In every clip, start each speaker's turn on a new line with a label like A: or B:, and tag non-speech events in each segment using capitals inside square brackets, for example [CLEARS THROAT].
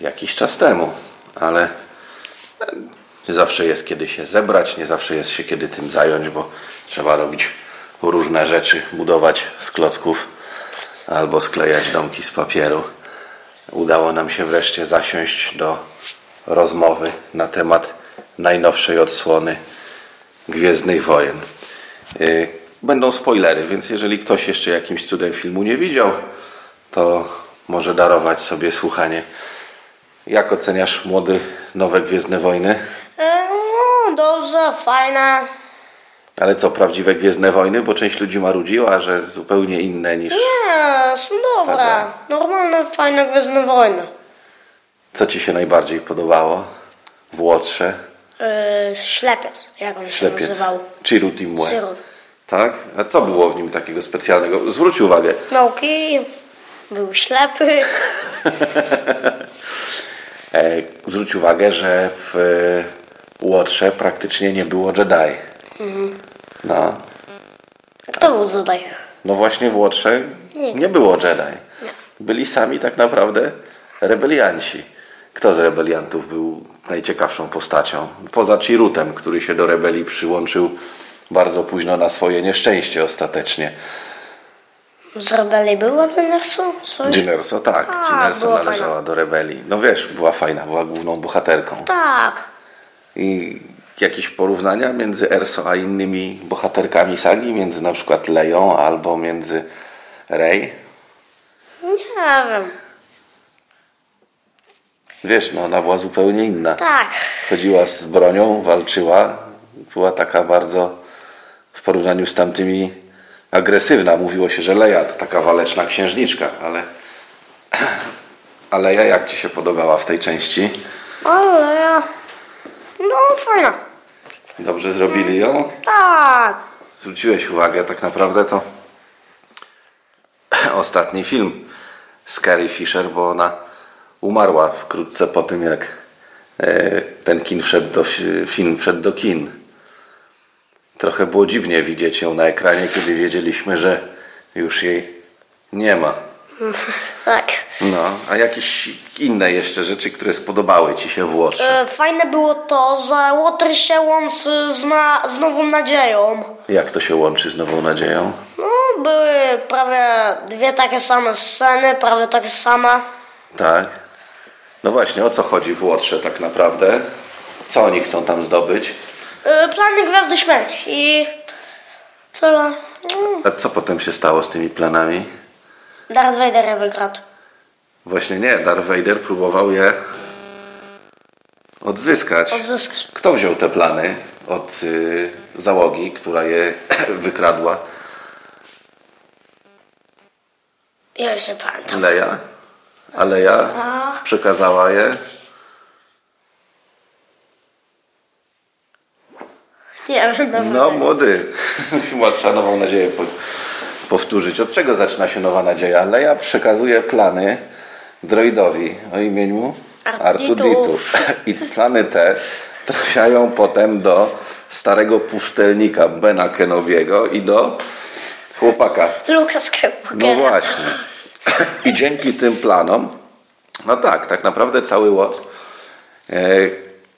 A: jakiś czas temu, ale nie zawsze jest kiedy się zebrać, nie zawsze jest się kiedy tym zająć, bo trzeba robić różne rzeczy, budować z klocków albo sklejać domki z papieru. Udało nam się wreszcie zasiąść do rozmowy na temat najnowszej odsłony Gwiezdnych Wojen. Yy, Będą spoilery, więc jeżeli ktoś jeszcze jakimś cudem filmu nie widział, to może darować sobie słuchanie. Jak oceniasz młody nowe Gwiezdne Wojny?
B: E, No, dobrze, fajne.
A: Ale co, prawdziwe Gwiezdne Wojny? Bo część ludzi marudziła, że zupełnie inne niż...
B: Nie, są dobre.
A: Saga.
B: Normalne, fajne Gwiezdne Wojny.
A: Co Ci się najbardziej podobało w Łotrze?
B: E, ślepiec, jak on się
A: Ślepiec.
B: nazywał.
A: Chiru Timue.
B: Cyril.
A: Tak? A co było w nim takiego specjalnego? Zwróć uwagę.
B: Nauki, był ślepy. [LAUGHS]
A: E, zwróć uwagę, że w Łotrze praktycznie nie było Jedi. No.
B: Kto był tutaj?
A: No właśnie w Łotrze
B: Nikt.
A: nie było Jedi. Byli sami tak naprawdę rebelianci. Kto z rebeliantów był najciekawszą postacią? Poza Chirutem, który się do rebelii przyłączył bardzo późno na swoje nieszczęście ostatecznie.
B: Z rebelii było ten Ersu? Coś?
A: Jyn Erso, tak.
B: A,
A: Jyn Erso
B: była
A: należała
B: fajna.
A: do rebelii. No wiesz, była fajna, była główną bohaterką.
B: Tak.
A: I jakieś porównania między Erso a innymi bohaterkami sagi, między na przykład Leją albo między Rey?
B: Nie wiem.
A: Wiesz, no ona była zupełnie inna.
B: Tak.
A: Chodziła z bronią, walczyła. Była taka bardzo w porównaniu z tamtymi agresywna. Mówiło się, że Leja to taka waleczna księżniczka, ale [CLEARS THROAT] a Leja jak Ci się podobała w tej części?
B: Ale ja... No, fajna.
A: Dobrze zrobili ją?
B: Tak.
A: Zwróciłeś uwagę, tak naprawdę to [CLEARS THROAT] ostatni film z Carrie Fisher, bo ona umarła wkrótce po tym, jak e, ten kin wszedł do, film wszedł do kin. Trochę było dziwnie widzieć ją na ekranie, kiedy wiedzieliśmy, że już jej nie ma. [LAUGHS]
B: Tak.
A: No, a jakieś inne jeszcze rzeczy, które spodobały Ci się w Łotrze?
B: E, Fajne było to, że Łotr się łączy z, na, z Nową Nadzieją.
A: Jak to się łączy z Nową Nadzieją?
B: No, były prawie dwie takie same sceny, prawie takie same.
A: Tak. No właśnie, o co chodzi w Łotrze tak naprawdę? Co oni chcą tam zdobyć?
B: E, Plany Gwiazdy Śmierci i tyle. Mm.
A: A co potem się stało z tymi planami?
B: Darth Vader je wykradł.
A: Właśnie nie, Darth Vader próbował je odzyskać.
B: Odzyskać.
A: Kto wziął te plany od y, załogi, która je [CLEARS THROAT] wykradła?
B: Ja już nie pamiętam.
A: Leja? A Leja przekazała je?
B: Nie.
A: No młody, [LAUGHS] chyba trzeba nową nadzieję po, powtórzyć. Od czego zaczyna się nowa nadzieja? Leja przekazuje plany droidowi o imieniu
B: Artuditu.
A: I plany te trafiają potem do starego pustelnika Bena Kenobiego i do chłopaka.
B: Luka Skywalkera.
A: No właśnie. I dzięki tym planom, no tak, tak naprawdę cały łot e,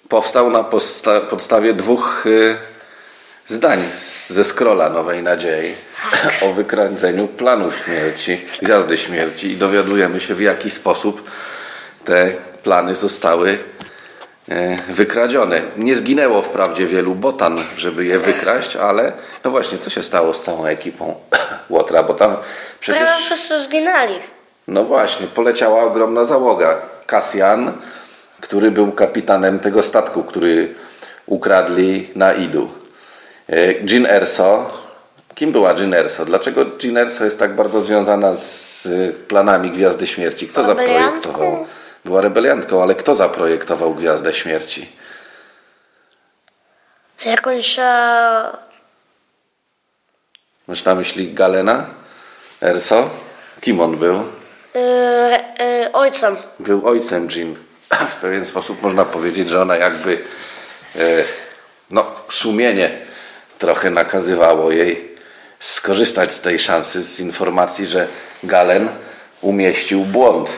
A: powstał na podstawie dwóch e, zdań ze scrolla Nowej Nadziei [LAUGHS] o wykręceniu planów śmierci, Gwiazdy Śmierci i dowiadujemy się w jaki sposób te plany zostały e, wykradzione. Nie zginęło wprawdzie wielu botan, żeby je wykraść, ale no właśnie, co się stało z całą ekipą [CLEARS THROAT] Łotra, bo tam przecież...
B: Prawie wszyscy zginęli.
A: No właśnie, poleciała ogromna załoga. Cassian, który był kapitanem tego statku, który ukradli na Idu. E, Jean Erso. Kim była Jean Erso? Dlaczego Jean Erso jest tak bardzo związana z planami Gwiazdy Śmierci? Kto zaprojektował? Była rebeliantką, ale kto zaprojektował Gwiazdę Śmierci?
B: Jakąś... E...
A: Masz na myśli Galena? Erso? Kim on był?
B: Y, y, ojcem.
A: Był ojcem Jean. [CLEARS THROAT] W pewien sposób można powiedzieć, że ona jakby e, no, sumienie trochę nakazywało jej skorzystać z tej szansy, z informacji, że Galen umieścił błąd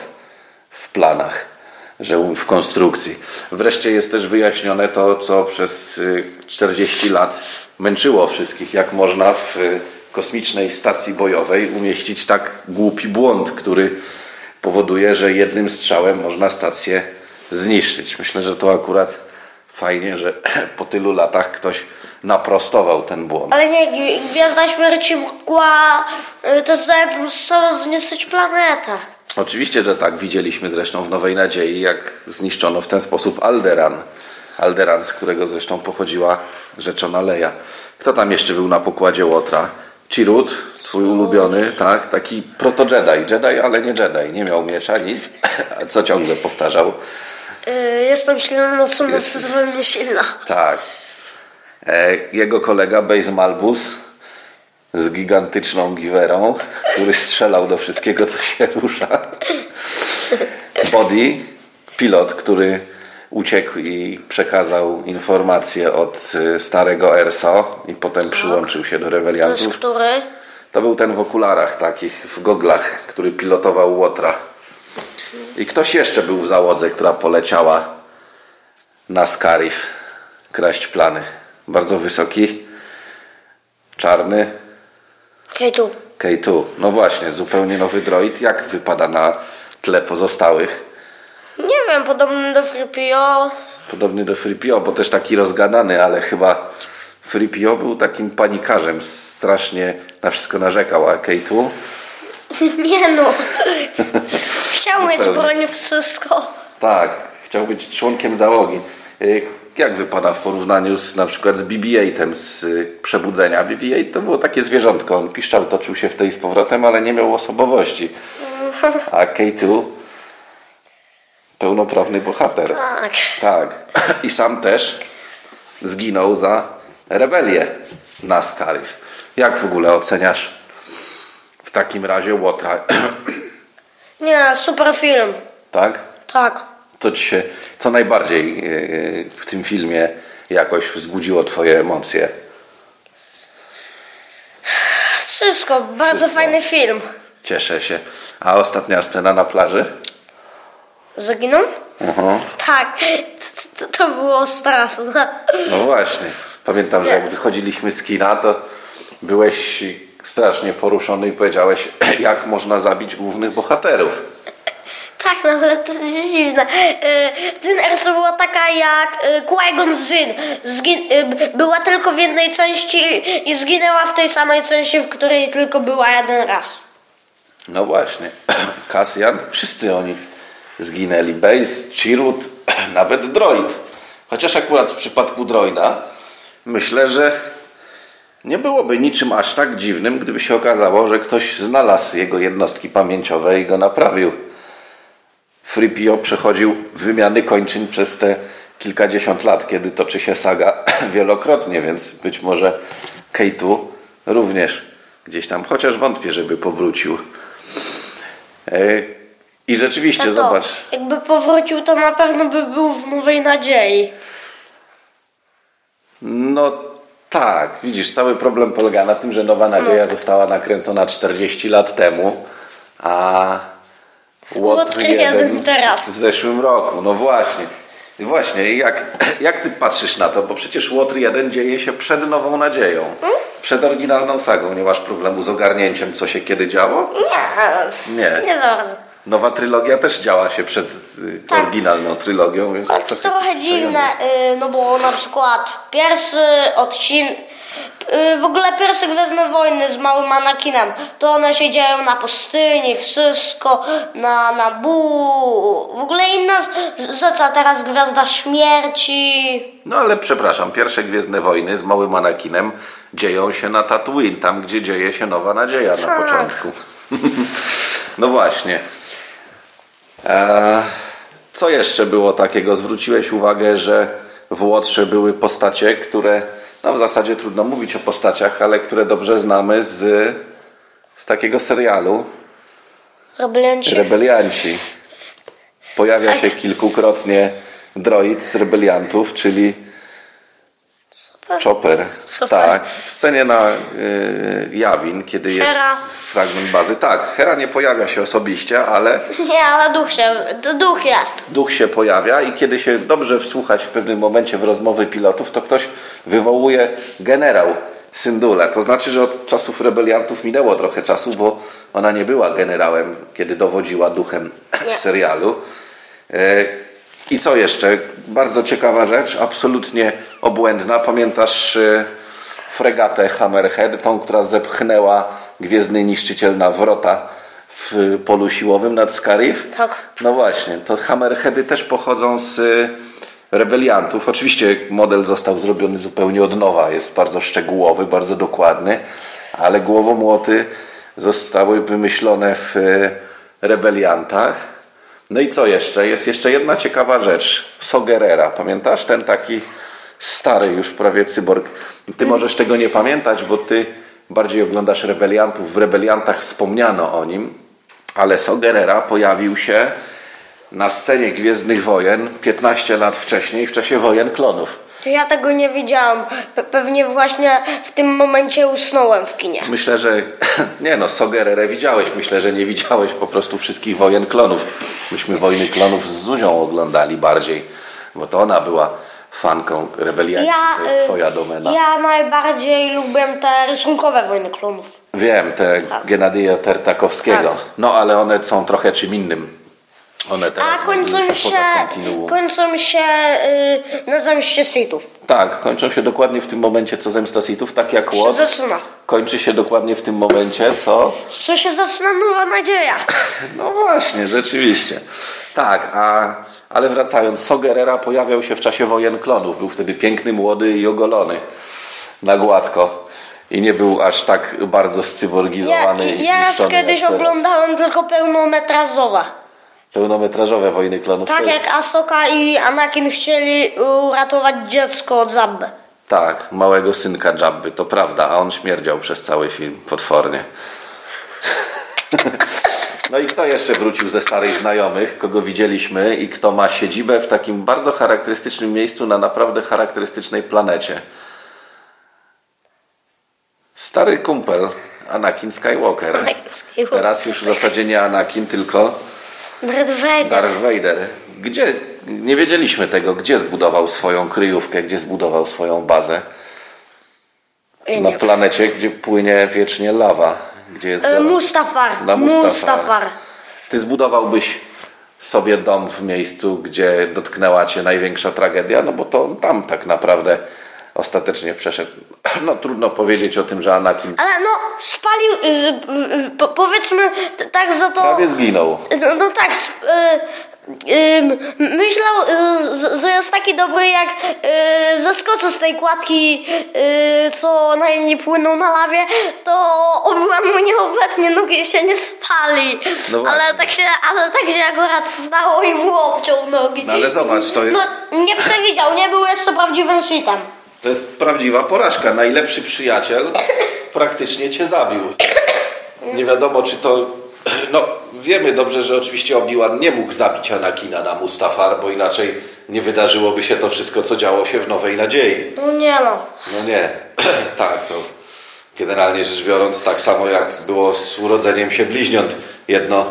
A: w planach, że w konstrukcji. Wreszcie jest też wyjaśnione to, co przez y, 40 lat męczyło wszystkich, jak można w y, kosmicznej stacji bojowej umieścić tak głupi błąd, który powoduje, że jednym strzałem można stację zniszczyć. Myślę, że to akurat fajnie, że [CLEARS THROAT] po tylu latach ktoś naprostował ten błąd.
B: Ale nie, Gwi- Gwiazda Śmierci mogła y, to samo zniszczyć planetę.
A: Oczywiście, że tak. Widzieliśmy zresztą w Nowej Nadziei, jak zniszczono w ten sposób Alderan. Alderan, z którego zresztą pochodziła rzeczona Leja. Kto tam jeszcze był na pokładzie Łotra? Chirut, twój ulubiony, tak? Taki proto-Jedi. Jedi, ale nie Jedi. Nie miał miecza, nic. [LAUGHS] A Co ciągle powtarzał?
B: Y, jestem silną mocą, moc
A: Jest-
B: silna.
A: Tak. E, jego kolega Base Malbus z gigantyczną giwerą, który strzelał do wszystkiego, co się rusza. Body, pilot, który uciekł i przekazał informacje od e, starego ERSO i potem przyłączył się do
B: To
A: rebeliantów.
B: który?
A: To był ten w okularach takich, w goglach, który pilotował Łotra. I ktoś jeszcze był w załodze, która poleciała na Scarif kraść plany. Bardzo wysoki, czarny,
B: Kejtu.
A: K2. No właśnie, zupełnie nowy droid. Jak wypada na tle pozostałych?
B: Nie wiem, podobny do Fripio.
A: Podobny do Fripio, bo też taki rozgadany, ale chyba Fripio był takim panikarzem. Strasznie na wszystko narzekał, a K2 [LAUGHS]
B: Nie no. [LAUGHS] Chciał mieć broń wszystko.
A: Tak, chciał być członkiem załogi. Jak wypada w porównaniu z na przykład z BB-8 z y, Przebudzenia? BB-8 to było takie zwierzątko. On piszczał, toczył się w tej z powrotem, ale nie miał osobowości. [LAUGHS] A K2 pełnoprawny bohater.
B: Tak.
A: Tak. I sam też zginął za rebelię na Scarif. Jak w ogóle oceniasz w takim razie Łotra?
B: Nie, super film.
A: tak?
B: Tak.
A: Co ci się, co najbardziej yy, w tym filmie jakoś wzbudziło twoje emocje?
B: Wszystko, bardzo
A: Wszystko.
B: fajny film.
A: Cieszę się. A ostatnia scena na plaży?
B: Zaginął?
A: Mhm.
B: Tak. [LAUGHS] To, to było straszne.
A: No właśnie. Pamiętam, że jak wychodziliśmy z kina, to byłeś strasznie poruszony i powiedziałeś, [CLEARS THROAT] jak można zabić głównych bohaterów.
B: Tak, no ale to jest dziwne. Y, Zyn Erso była taka jak y, Qui-Gon Zyn. Y, była tylko w jednej części i zginęła w tej samej części, w której tylko była jeden raz.
A: No właśnie. [CLEARS THROAT] Kasjan, wszyscy oni zginęli. Base, Chirut, [CLEARS THROAT] nawet droid. Chociaż akurat w przypadku droida myślę, że nie byłoby niczym aż tak dziwnym, gdyby się okazało, że ktoś znalazł jego jednostki pamięciowe i go naprawił. FreePO przechodził wymiany kończyn przez te kilkadziesiąt lat, kiedy toczy się saga [CLEARS THROAT] wielokrotnie, więc być może K2 również gdzieś tam, chociaż wątpię, żeby powrócił. E, I rzeczywiście,
B: Tato,
A: zobacz,
B: Jakby powrócił, to na pewno by był w Nowej Nadziei.
A: no tak, widzisz, cały problem polega na tym, że Nowa Nadzieja została nakręcona 40 lat temu, a Łotr
B: Łotr jeden
A: 1
B: teraz.
A: w zeszłym roku. No właśnie. Właśnie, jak, jak ty patrzysz na to? Bo przecież Łotr 1 dzieje się przed Nową Nadzieją. Przed oryginalną sagą. Nie masz problemu z ogarnięciem, co się kiedy działo?
B: Nie,
A: Nie.
B: nie za bardzo.
A: Nowa trylogia też działa się przed y,
B: Tak.
A: oryginalną trylogią, więc
B: To
A: trochę
B: trochę dziwne, y, no bo na przykład pierwszy odcinek, w ogóle pierwsze Gwiezdne Wojny z Małym Anakinem, to one się dzieją na pustyni, wszystko, na, na bu, w ogóle inna rzecz, a teraz Gwiazda Śmierci.
A: No ale przepraszam, pierwsze Gwiezdne Wojny z małym Anakinem dzieją się na Tatooine, tam gdzie dzieje się Nowa Nadzieja na
B: Tak.
A: początku. [LAUGHS] no właśnie. E, co jeszcze było takiego? Zwróciłeś uwagę, że w Łotrze były postacie, które, no w zasadzie trudno mówić o postaciach, ale które dobrze znamy z, z takiego serialu
B: Rebelianci.
A: Rebelianci. Pojawia się kilkukrotnie droid z rebeliantów, czyli Chopper.
B: Super.
A: Tak. W scenie na y, Jawin, kiedy jest
B: Hera.
A: fragment bazy. Tak, Hera nie pojawia się osobiście, ale
B: Nie, ale duch się, duch jest.
A: duch się pojawia i kiedy się dobrze wsłuchać w pewnym momencie w rozmowy pilotów, to ktoś wywołuje generał Syndule. To znaczy, że od czasów rebeliantów minęło trochę czasu, bo ona nie była generałem, kiedy dowodziła duchem
B: Nie.
A: w serialu. E, I co jeszcze? Bardzo ciekawa rzecz, absolutnie obłędna. Pamiętasz e, fregatę Hammerhead, tą, która zepchnęła Gwiezdny Niszczyciel na wrota w polu siłowym nad Scarif?
B: Tak.
A: No właśnie, to Hammerheady też pochodzą z y, rebeliantów. Oczywiście model został zrobiony zupełnie od nowa, jest bardzo szczegółowy, bardzo dokładny, ale głowomłoty zostały wymyślone w y, rebeliantach. No i co jeszcze? Jest jeszcze jedna ciekawa rzecz. Sogerera, pamiętasz? Ten taki stary już prawie cyborg. Ty możesz tego nie pamiętać, bo ty bardziej oglądasz rebeliantów. W rebeliantach wspomniano o nim, ale Sogerera pojawił się na scenie Gwiezdnych Wojen 15 lat wcześniej, w czasie wojen klonów.
B: To ja tego nie widziałam. Pe- pewnie właśnie w tym momencie usnąłem w kinie.
A: Myślę, że [LAUGHS] nie no, Sogererę widziałeś. Myślę, że nie widziałeś po prostu wszystkich wojen klonów. Myśmy wojny klonów z Zuzią oglądali bardziej, bo to ona była fanką rebelianci. to jest
B: y,
A: twoja domena.
B: ja najbardziej lubię te rysunkowe wojny klonów.
A: Wiem, te Gennadyja Tertakowskiego.
B: Tak.
A: No ale one są trochę czym innym. One teraz
B: A kończą się, kończą się y, na zemście Sithów.
A: Tak, kończą się dokładnie w tym momencie co Zemsta Sithów, tak jak
B: Się
A: Łot.
B: zaczyna.
A: Kończy się dokładnie w tym momencie, co?
B: Co się zaczyna nowa nadzieja. [LAUGHS]
A: No właśnie, rzeczywiście. Tak, a, ale wracając, Sogerera pojawiał się w czasie wojen klonów. Był wtedy piękny, młody i ogolony na gładko. I nie był aż tak bardzo
B: Ja,
A: scyborgizowany i
B: ja raz
A: zniszczony
B: kiedyś oglądałem tylko pełnometrażowe.
A: Pełnometrażowe wojny klonów.
B: Tak
A: to
B: jak
A: jest,
B: Asoka i Anakin chcieli uratować dziecko od Zabby.
A: Tak, małego synka Jabby, to prawda, a on śmierdział przez cały film potwornie. [LAUGHS] No i kto jeszcze wrócił ze starych znajomych, kogo widzieliśmy i kto ma siedzibę w takim bardzo charakterystycznym miejscu na naprawdę charakterystycznej planecie? Stary kumpel, Anakin Skywalker.
B: Anakin Skywalker.
A: Teraz już w zasadzie nie Anakin, tylko
B: Darth Vader.
A: Darth Vader. Gdzie, nie wiedzieliśmy tego, gdzie zbudował swoją kryjówkę, gdzie zbudował swoją bazę. Na
B: nie
A: planecie, gdzie płynie wiecznie lawa. Gdzie jest
B: E. Mustafar.
A: Na Mustafar.
B: Mustafar.
A: Ty zbudowałbyś sobie dom w miejscu, gdzie dotknęła cię największa tragedia, no bo to tam tak naprawdę ostatecznie przeszedł. [CLEARS THROAT] No trudno powiedzieć o tym, że Anakin
B: Ale no, spalił, y, y, po, powiedzmy tak za to...
A: prawie zginął.
B: No, no tak, y, myślał, że jest taki dobry jak zeskoczy z tej kładki, co na nie płyną na lawie, to Obi-Wan mu nie obetnie, nogi się nie spali.
A: No
B: ale, tak się, ale tak się akurat stało i mu obciął nogi.
A: No ale zobacz, to jest-
B: No, nie przewidział, nie był jeszcze prawdziwym shitem.
A: To jest prawdziwa porażka. Najlepszy przyjaciel praktycznie cię zabił. Nie wiadomo, czy to. No, wiemy dobrze, że oczywiście Obi-Wan nie mógł zabić Anakina na Mustafar, bo inaczej nie wydarzyłoby się to wszystko, co działo się w Nowej Nadziei.
B: No nie no.
A: No nie, [CLEARS THROAT] tak, to generalnie rzecz biorąc, tak samo jak było z urodzeniem się bliźniąt. Jedno,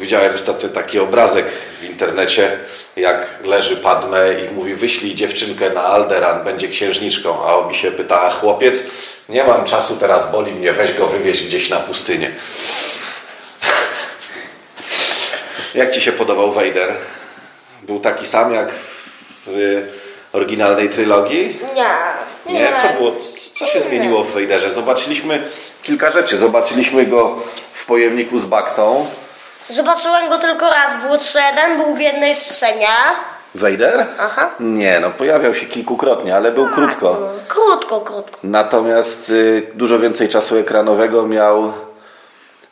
A: widziałem ostatnio taki obrazek w internecie, jak leży Padme i mówi wyślij dziewczynkę na Alderan, będzie księżniczką, a Obi się pyta, a chłopiec, nie mam czasu, teraz boli mnie, weź go wywieź gdzieś na pustynię. [LAUGHS] Jak Ci się podobał Vader? Był taki sam jak w oryginalnej trylogii?
B: Nie.
A: Nie, co było? Co się zmieniło w Vaderze? Zobaczyliśmy kilka rzeczy. Zobaczyliśmy go pojemniku z baktą.
B: Zobaczyłem go tylko raz w Łutrze 1, był w jednej scenie.
A: Vader?
B: Aha.
A: Nie, no pojawiał się kilkukrotnie, ale był krótko.
B: Krótko, krótko.
A: Natomiast y, dużo więcej czasu ekranowego miał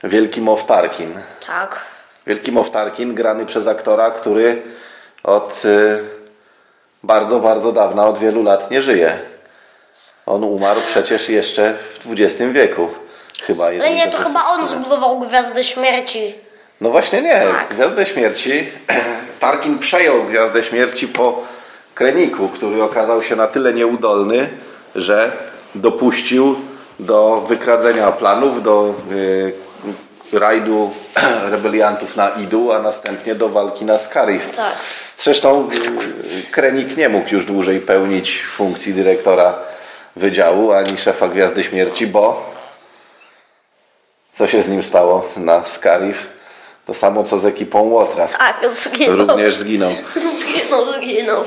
A: Wielki Moff Tarkin.
B: Tak.
A: Wielki Moff Tarkin grany przez aktora, który od y, bardzo, bardzo dawna, od wielu lat nie żyje. On umarł przecież jeszcze w XX wieku. Chyba
B: Ale nie, to chyba on zbudował Gwiazdę Śmierci.
A: No właśnie nie.
B: Tak.
A: Gwiazdę Śmierci. [CLEARS THROAT] Tarkin przejął Gwiazdę Śmierci po Kreniku, który okazał się na tyle nieudolny, że dopuścił do wykradzenia planów, do y, rajdu [CLEARS THROAT] rebeliantów na Idu, a następnie do walki na Scarif.
B: Tak.
A: Zresztą y, Krenik nie mógł już dłużej pełnić funkcji dyrektora wydziału ani szefa Gwiazdy Śmierci, bo co się z nim stało na Scarif? To samo co z ekipą Łotra.
B: Tak, zginął.
A: Również zginął.
B: Zginął, zginął.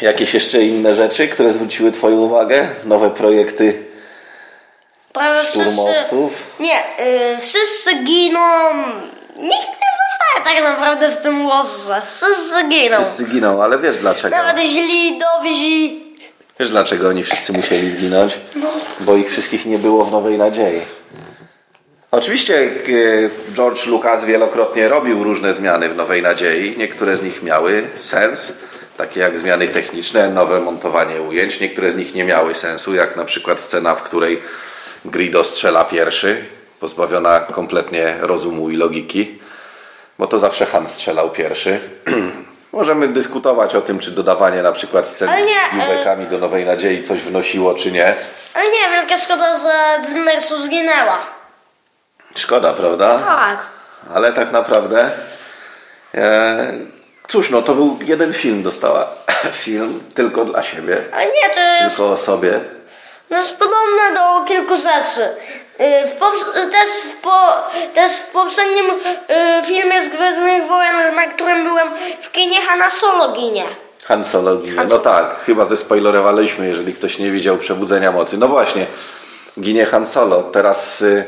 A: Jakieś jeszcze inne rzeczy, które zwróciły Twoją uwagę? Nowe projekty
B: Prawie wszyscy...
A: szturmowców?
B: Nie, y, wszyscy giną. Nikt nie zostaje tak naprawdę w tym łozze. Wszyscy giną.
A: Wszyscy giną, ale wiesz dlaczego?
B: Nawet źli, dobrzy.
A: Wiesz dlaczego oni wszyscy musieli zginąć?
B: No.
A: Bo ich wszystkich nie było w Nowej Nadziei. Oczywiście e, George Lucas wielokrotnie robił różne zmiany w Nowej Nadziei. Niektóre z nich miały sens, takie jak zmiany techniczne, nowe montowanie ujęć. Niektóre z nich nie miały sensu, jak na przykład scena, w której Grido strzela pierwszy, pozbawiona kompletnie rozumu i logiki, bo to zawsze Han strzelał pierwszy. [CLEARS THROAT] Możemy dyskutować o tym, czy dodawanie na przykład scen
B: Ale nie,
A: z dziubekami do Nowej Nadziei coś wnosiło, czy nie.
B: Ale nie, wielka szkoda, że Zmersu zginęła.
A: Szkoda, prawda?
B: Tak.
A: Ale tak naprawdę. E, cóż, no to był jeden film, dostała [LAUGHS] film tylko dla siebie,
B: Ale nie, to jest,
A: tylko o sobie.
B: to jest podobne do kilku rzeczy. Y, W też, w po, też w poprzednim y, filmie z Gwiezdnych Wojen, na którym byłem w kinie, Hanna Solo ginie.
A: Han Solo ginie. No tak, chyba zespoilerowaliśmy, jeżeli ktoś nie widział Przebudzenia Mocy. No właśnie, ginie Han Solo. Teraz, y,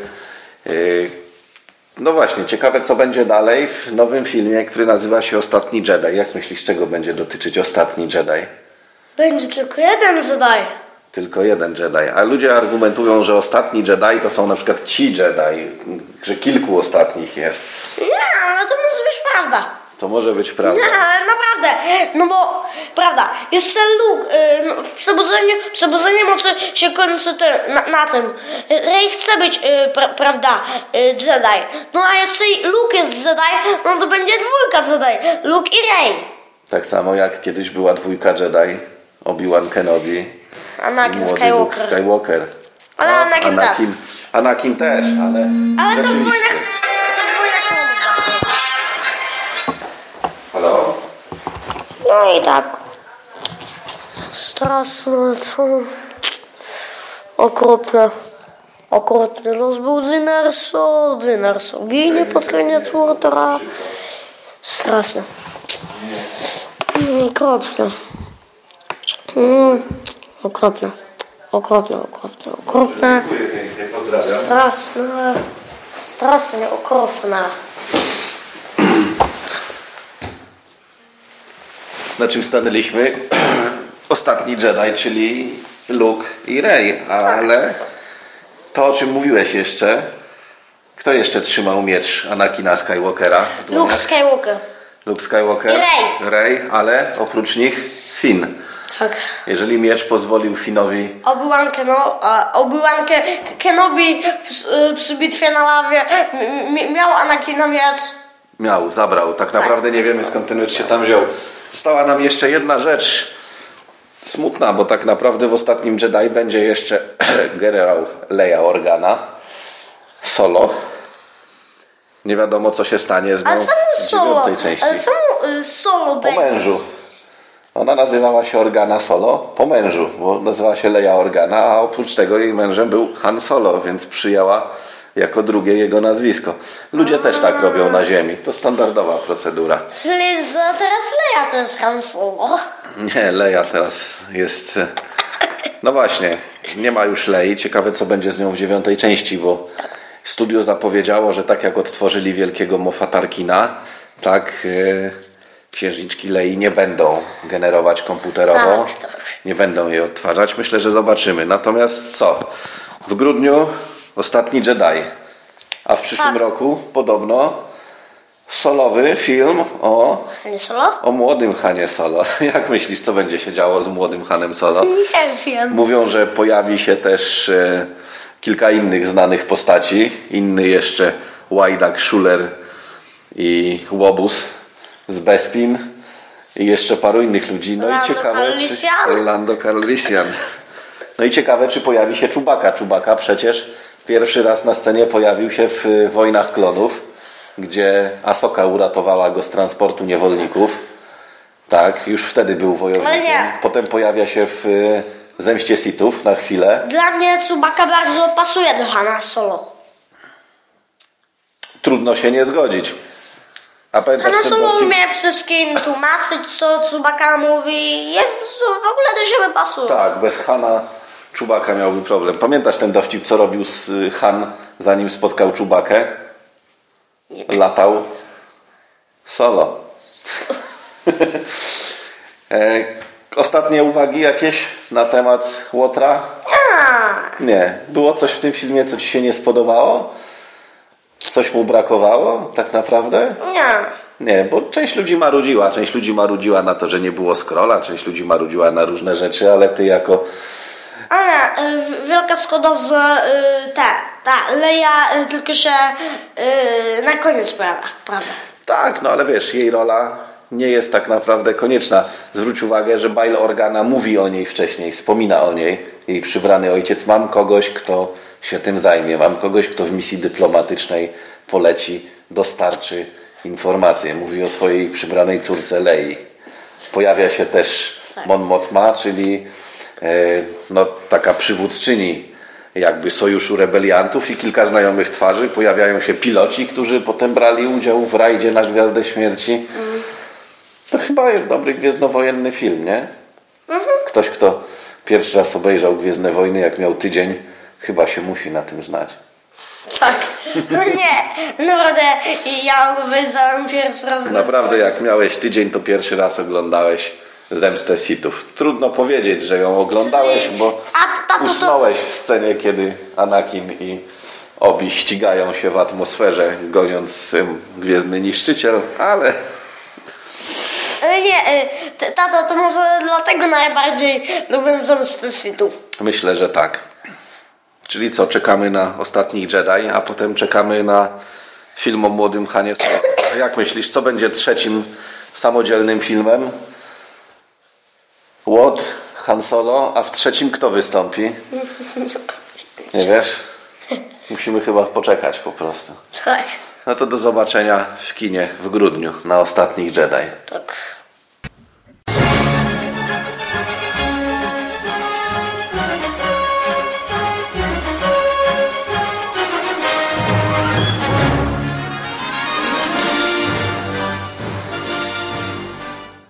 A: no właśnie, ciekawe co będzie dalej w nowym filmie, który nazywa się Ostatni Jedi. Jak myślisz, czego będzie dotyczyć Ostatni Jedi?
B: Będzie tylko jeden Jedi.
A: Tylko jeden Jedi. A ludzie argumentują, że ostatni Jedi to są na przykład ci Jedi, że kilku ostatnich jest.
B: Nie, ale to może być prawda.
A: To może być prawda.
B: Ale naprawdę, no bo, prawda, jeszcze Luke, y, no, w przebudzeniu, przebudzenie mocy się kończy ty, na, na tym. Rey chce być, y, pra, prawda, y, Jedi. No a jeszcze Luke jest Jedi, no to będzie dwójka Jedi. Luke i Rey.
A: Tak samo jak kiedyś była dwójka Jedi, Obi-Wan Kenobi i
B: Anakin
A: młody Luke
B: Skywalker.
A: Skywalker.
B: Ale
A: No,
B: Anakin też.
A: Anakin, Anakin też, ale,
B: Ale to
A: rzeczywiście.
B: dwójka, to dwójka klonów. No i tak. Straszne to. Okropne. Okropny los był Dynerso. Dynerso ginie pod koniec Watera. Straszne. Mm, Okropne. Mm, Okropne. Okropne, okropne, okropne.
A: Pozdrawiam.
B: Straszne. Strasznie okropne.
A: Na czym stanęliśmy? [CLEARS THROAT] Ostatni Jedi, czyli Luke i Rey, ale to o czym mówiłeś jeszcze, kto jeszcze trzymał miecz Anakina Skywalkera?
B: Luke? Skywalker.
A: Luke Skywalker?
B: I Rey.
A: Rey, ale oprócz nich Finn.
B: Tak.
A: Jeżeli miecz pozwolił Finnowi,
B: Obi-Wan Keno, a, Obi-Wan Ke, Kenobi przy, przy bitwie na lawie miał Anakina miecz.
A: miał, zabrał. Tak naprawdę nie wiemy skąd ten miecz się tam wziął. Została nam jeszcze jedna rzecz smutna, bo tak naprawdę w ostatnim Jedi będzie jeszcze [CLEARS THROAT] generał Leia Organa solo. Nie wiadomo co się stanie z nią
B: Ale
A: w
B: solo,
A: dziewiątej części.
B: ale samo y, solo
A: Po
B: będzie.
A: mężu. Ona nazywała się Organa Solo po mężu, bo nazywała się Leia Organa, a oprócz tego jej mężem był Han Solo, więc przyjęła jako drugie jego nazwisko. Ludzie też tak robią na Ziemi. To standardowa procedura.
B: Czyli teraz Leia to jest Han Solo.
A: Nie, Leia teraz jest. e, No właśnie, nie ma już Lei. Ciekawe, co będzie z nią w dziewiątej części, bo studio zapowiedziało, że tak jak odtworzyli wielkiego Mofa Tarkina, tak e, księżniczki Lei nie będą generować komputerowo,
B: Tak, tak.
A: nie będą jej odtwarzać. Myślę, że zobaczymy. Natomiast co? W grudniu ostatni Jedi, a w przyszłym
B: Tak.
A: roku podobno solowy film o
B: Han Solo?
A: o młodym Hanie Solo. [LAUGHS] Jak myślisz, co będzie się działo z młodym Hanem Solo?
B: Nie wiem.
A: Mówią, że pojawi się też e, kilka innych znanych postaci. Inny jeszcze Łajdak, Schuler i Łobuz z Bespin i jeszcze paru innych ludzi. No
B: Lando
A: i ciekawe,
B: Calrissian.
A: czy Lando Calrissian. No i ciekawe, czy pojawi się Czubaka. Czubaka przecież pierwszy raz na scenie pojawił się w y, Wojnach Klonów, gdzie Asoka uratowała go z transportu niewolników. Tak, już wtedy był wojownikiem.
B: Ale nie.
A: Potem pojawia się w y, Zemście Sithów na chwilę.
B: Dla mnie Chewbacca bardzo pasuje do Hanna Solo.
A: Trudno się nie zgodzić. A pamiętasz
B: Hanna Solo
A: dowcip?
B: umie wszystkim tłumaczyć, co Chewbacca mówi. Jest w ogóle do siebie pasuje.
A: Tak, bez Hana Czubaka miałby problem. Pamiętasz ten dowcip, co robił z y, Han, zanim spotkał Czubakę?
B: Nie.
A: Latał solo. [LAUGHS] e, ostatnie uwagi jakieś na temat Łotra? Nie. Było coś w tym filmie, co Ci się nie spodobało? Coś mu brakowało tak naprawdę?
B: nie.
A: Nie, bo część ludzi marudziła. Część ludzi marudziła na to, że nie było scrolla, część ludzi marudziła na różne rzeczy, ale Ty jako
B: A nie, y, wielka szkoda, że y, ta, ta Leia y, tylko się na koniec pojawia, prawda?
A: Tak, no ale wiesz, jej rola nie jest tak naprawdę konieczna. Zwróć uwagę, że Bail Organa mówi o niej wcześniej, wspomina o niej. Jej przywrany ojciec, mam kogoś, kto się tym zajmie, mam kogoś, kto w misji dyplomatycznej poleci, dostarczy informacje. Mówi o swojej przybranej córce Lei. Pojawia się też
B: Tak.
A: Mon Mothma, czyli no, taka przywódczyni jakby sojuszu rebeliantów i kilka znajomych twarzy. Pojawiają się piloci, którzy potem brali udział w rajdzie na Gwiazdę Śmierci. To chyba jest dobry gwiezdnowojenny film, nie? Ktoś, kto pierwszy raz obejrzał Gwiezdne Wojny, jak miał tydzień, chyba się musi na tym znać.
B: Tak. No nie, naprawdę ja obejrzałem pierwszy raz.
A: Naprawdę, jak miałeś tydzień, to pierwszy raz oglądałeś Zemstę Sithów. Trudno powiedzieć, że ją oglądałeś, bo usnąłeś w scenie, kiedy Anakin i Obi ścigają się w atmosferze, goniąc Gwiezdny Niszczyciel, ale
B: nie, t- tato to może dlatego najbardziej lubię zemstę Sithów.
A: myślę, że tak. Czyli co, czekamy na ostatnich Jedi, a potem czekamy na film o młodym Hanie Solo. Jak myślisz, co będzie trzecim samodzielnym filmem? Łot, Han Solo, a w trzecim kto wystąpi? Nie wiesz? Musimy chyba poczekać po prostu.
B: Tak,
A: No to do zobaczenia w kinie w grudniu na ostatnich Jedi.
B: tak.